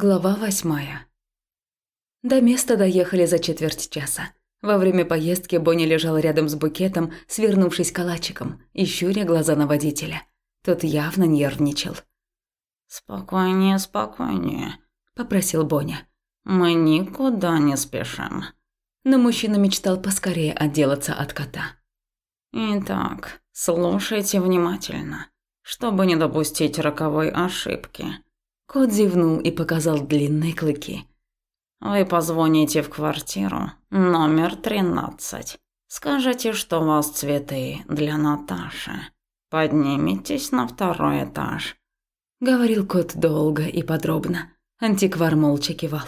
Глава восьмая. До места доехали за четверть часа. Во время поездки Бонни лежал рядом с букетом, свернувшись калачиком и щуря глаза на водителя. Тот явно нервничал. «Спокойнее, спокойнее», – попросил Боня. «Мы никуда не спешим». Но мужчина мечтал поскорее отделаться от кота. «Итак, слушайте внимательно, чтобы не допустить роковой ошибки». Кот зевнул и показал длинные клыки. «Вы позвоните в квартиру, номер 13. Скажите, что у вас цветы для Наташи. Поднимитесь на второй этаж». Говорил кот долго и подробно. Антиквар молча кивал.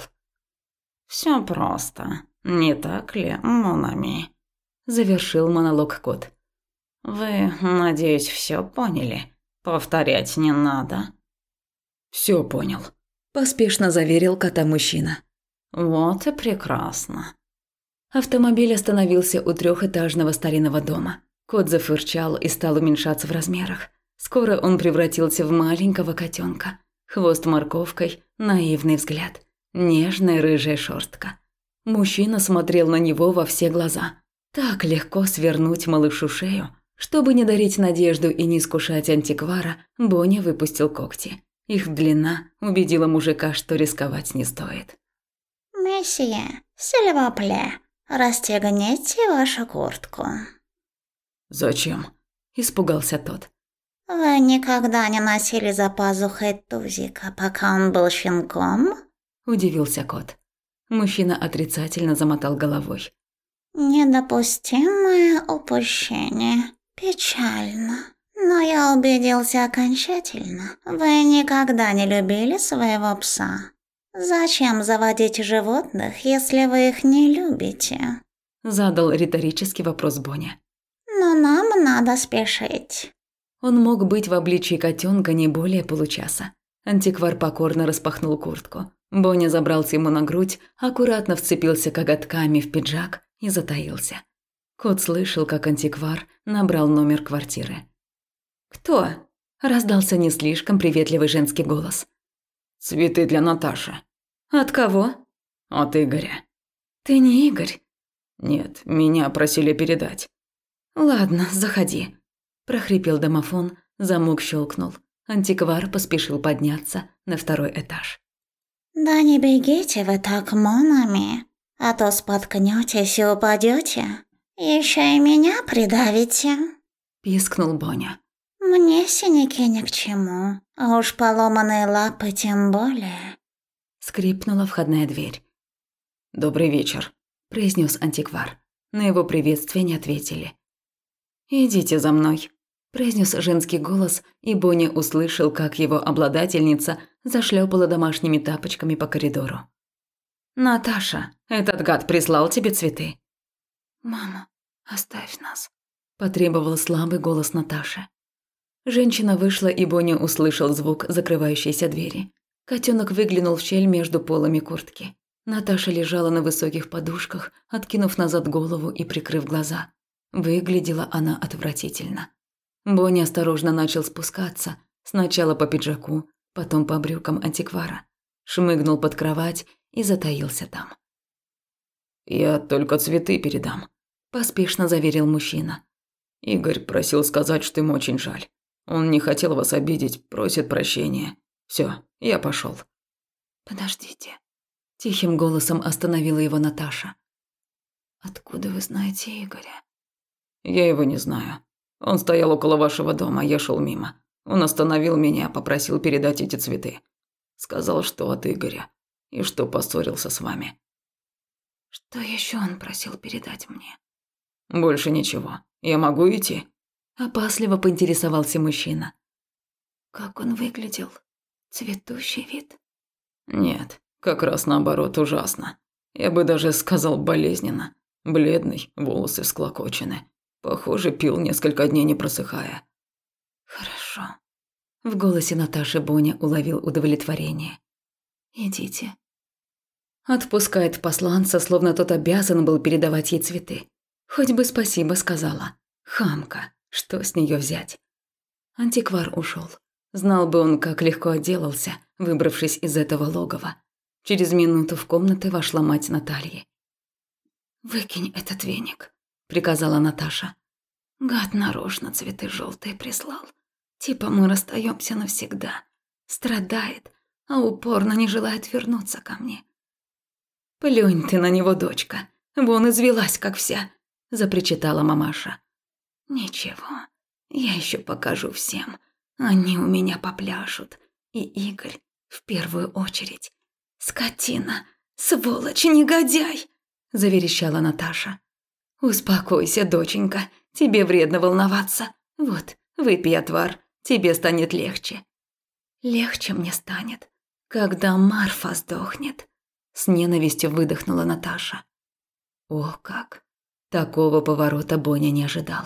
«Всё просто, не так ли, Монами?» Завершил монолог кот. «Вы, надеюсь, всё поняли? Повторять не надо?» Все понял. Поспешно заверил кота мужчина. Вот и прекрасно. Автомобиль остановился у трехэтажного старинного дома. Кот зафырчал и стал уменьшаться в размерах. Скоро он превратился в маленького котенка. Хвост морковкой, наивный взгляд, нежная рыжая шерстка. Мужчина смотрел на него во все глаза. Так легко свернуть малышу шею. Чтобы не дарить надежду и не искушать антиквара, Боня выпустил когти. Их длина убедила мужика, что рисковать не стоит. «Месье, сильвопле, расстегните вашу куртку». «Зачем?» – испугался тот. «Вы никогда не носили за пазухой тузика, пока он был щенком?» – удивился кот. Мужчина отрицательно замотал головой. «Недопустимое упущение. Печально». Но я убедился окончательно. Вы никогда не любили своего пса. Зачем заводить животных, если вы их не любите? Задал риторический вопрос Боня. Но нам надо спешить. Он мог быть в обличии котенка не более получаса. Антиквар покорно распахнул куртку. Боня забрался ему на грудь, аккуратно вцепился коготками в пиджак и затаился. Кот слышал, как антиквар набрал номер квартиры. «Кто?» – раздался не слишком приветливый женский голос. «Цветы для Наташи». «От кого?» «От Игоря». «Ты не Игорь?» «Нет, меня просили передать». «Ладно, заходи», – прохрипел домофон, замок щелкнул. Антиквар поспешил подняться на второй этаж. «Да не бегите вы так, Монами, а то споткнётесь и упадёте. Ещё и меня придавите», – пискнул Боня. «Мне синяки ни к чему, а уж поломанные лапы тем более». Скрипнула входная дверь. «Добрый вечер», – произнес антиквар. На его приветствие не ответили. «Идите за мной», – произнес женский голос, и Бонни услышал, как его обладательница зашлепала домашними тапочками по коридору. «Наташа, этот гад прислал тебе цветы?» «Мама, оставь нас», – потребовал слабый голос Наташи. Женщина вышла, и Бонни услышал звук закрывающейся двери. Котенок выглянул в щель между полами куртки. Наташа лежала на высоких подушках, откинув назад голову и прикрыв глаза. Выглядела она отвратительно. Бонни осторожно начал спускаться, сначала по пиджаку, потом по брюкам антиквара. Шмыгнул под кровать и затаился там. «Я только цветы передам», – поспешно заверил мужчина. Игорь просил сказать, что ему очень жаль. Он не хотел вас обидеть, просит прощения. Все, я пошел. Подождите. Тихим голосом остановила его Наташа. Откуда вы знаете Игоря? Я его не знаю. Он стоял около вашего дома, я шел мимо. Он остановил меня, попросил передать эти цветы. Сказал, что от Игоря. И что поссорился с вами. Что еще он просил передать мне? Больше ничего. Я могу идти? Опасливо поинтересовался мужчина. Как он выглядел? Цветущий вид? Нет, как раз наоборот, ужасно. Я бы даже сказал болезненно. Бледный, волосы склокочены. Похоже, пил несколько дней не просыхая. Хорошо. В голосе Наташи Боня уловил удовлетворение. Идите. Отпускает посланца, словно тот обязан был передавать ей цветы. Хоть бы спасибо сказала. Хамка. Что с нее взять? Антиквар ушел. Знал бы он, как легко отделался, выбравшись из этого логова. Через минуту в комнаты вошла мать Натальи. «Выкинь этот веник», – приказала Наташа. «Гад нарочно цветы желтые прислал. Типа мы расстаемся навсегда. Страдает, а упорно не желает вернуться ко мне. «Плюнь ты на него, дочка. Вон извелась, как вся», – запричитала мамаша. «Ничего, я еще покажу всем. Они у меня попляшут. И Игорь в первую очередь. Скотина, сволочь, негодяй!» – заверещала Наташа. «Успокойся, доченька, тебе вредно волноваться. Вот, выпей отвар, тебе станет легче». «Легче мне станет, когда Марфа сдохнет», с ненавистью выдохнула Наташа. О, как! Такого поворота Боня не ожидал.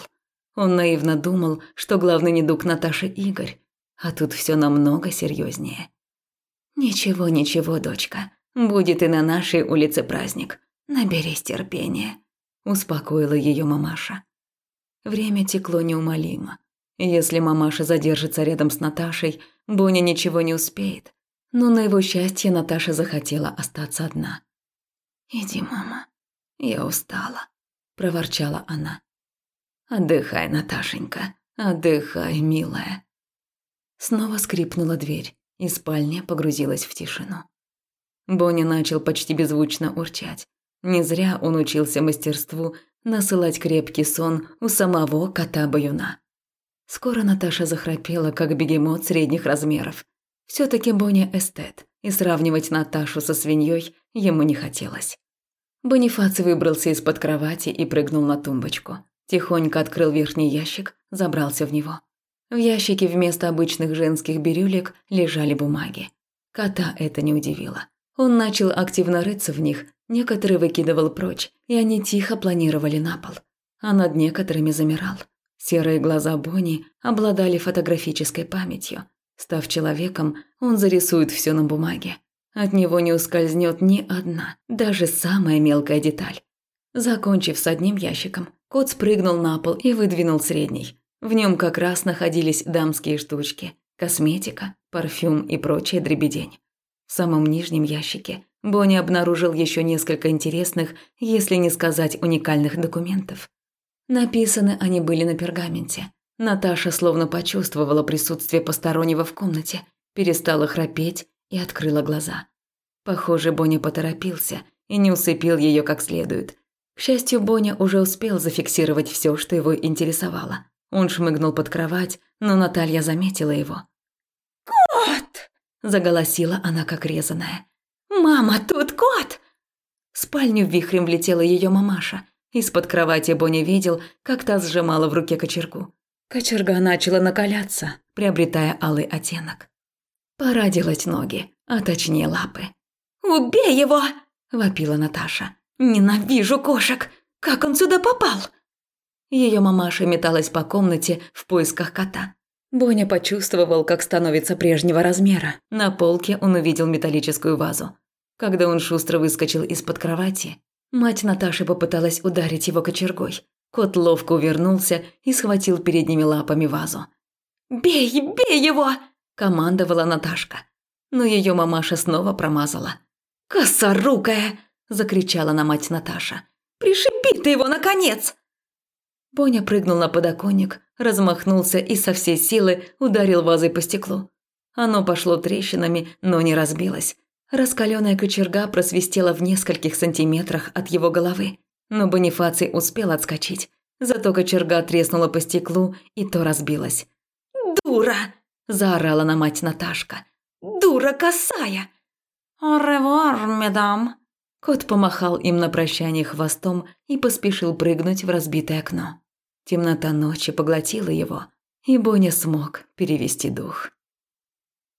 Он наивно думал, что главный недуг Наташи Игорь, а тут все намного серьезнее. «Ничего, ничего, дочка. Будет и на нашей улице праздник. Наберись терпения», – успокоила ее мамаша. Время текло неумолимо. Если мамаша задержится рядом с Наташей, Боня ничего не успеет. Но на его счастье Наташа захотела остаться одна. «Иди, мама, я устала», – проворчала она. «Отдыхай, Наташенька, отдыхай, милая». Снова скрипнула дверь, и спальня погрузилась в тишину. Боня начал почти беззвучно урчать. Не зря он учился мастерству насылать крепкий сон у самого кота-баюна. Скоро Наташа захрапела, как бегемот средних размеров. все таки Боня эстет, и сравнивать Наташу со свиньей ему не хотелось. Бонифаций выбрался из-под кровати и прыгнул на тумбочку. Тихонько открыл верхний ящик, забрался в него. В ящике вместо обычных женских бирюлек лежали бумаги. Кота это не удивило. Он начал активно рыться в них, некоторые выкидывал прочь, и они тихо планировали на пол. А над некоторыми замирал. Серые глаза Бонни обладали фотографической памятью. Став человеком, он зарисует все на бумаге. От него не ускользнет ни одна, даже самая мелкая деталь. Закончив с одним ящиком, кот спрыгнул на пол и выдвинул средний. В нем как раз находились дамские штучки, косметика, парфюм и прочая дребедень. В самом нижнем ящике Бонни обнаружил еще несколько интересных, если не сказать уникальных документов. Написаны они были на пергаменте. Наташа словно почувствовала присутствие постороннего в комнате, перестала храпеть и открыла глаза. Похоже, Боня поторопился и не усыпил ее как следует. К счастью, Боня уже успел зафиксировать все, что его интересовало. Он шмыгнул под кровать, но Наталья заметила его. «Кот!» – заголосила она как резаная. «Мама, тут кот!» В спальню вихрем влетела ее мамаша. Из-под кровати Боня видел, как та сжимала в руке кочергу. Кочерга начала накаляться, приобретая алый оттенок. Пора делать ноги, а точнее лапы. «Убей его!» – вопила Наташа. «Ненавижу кошек! Как он сюда попал?» Ее мамаша металась по комнате в поисках кота. Боня почувствовал, как становится прежнего размера. На полке он увидел металлическую вазу. Когда он шустро выскочил из-под кровати, мать Наташи попыталась ударить его кочергой. Кот ловко увернулся и схватил передними лапами вазу. «Бей, бей его!» – командовала Наташка. Но ее мамаша снова промазала. «Косорукая!» – закричала на мать Наташа. «Пришиби ты его, наконец!» Боня прыгнул на подоконник, размахнулся и со всей силы ударил вазой по стеклу. Оно пошло трещинами, но не разбилось. Раскаленная кочерга просвистела в нескольких сантиметрах от его головы, но Бонифаций успел отскочить. Зато кочерга треснула по стеклу, и то разбилась. «Дура!» – заорала на мать Наташка. «Дура косая!» «Оревуар, медам!» Кот помахал им на прощание хвостом и поспешил прыгнуть в разбитое окно. Темнота ночи поглотила его, и Боня смог перевести дух.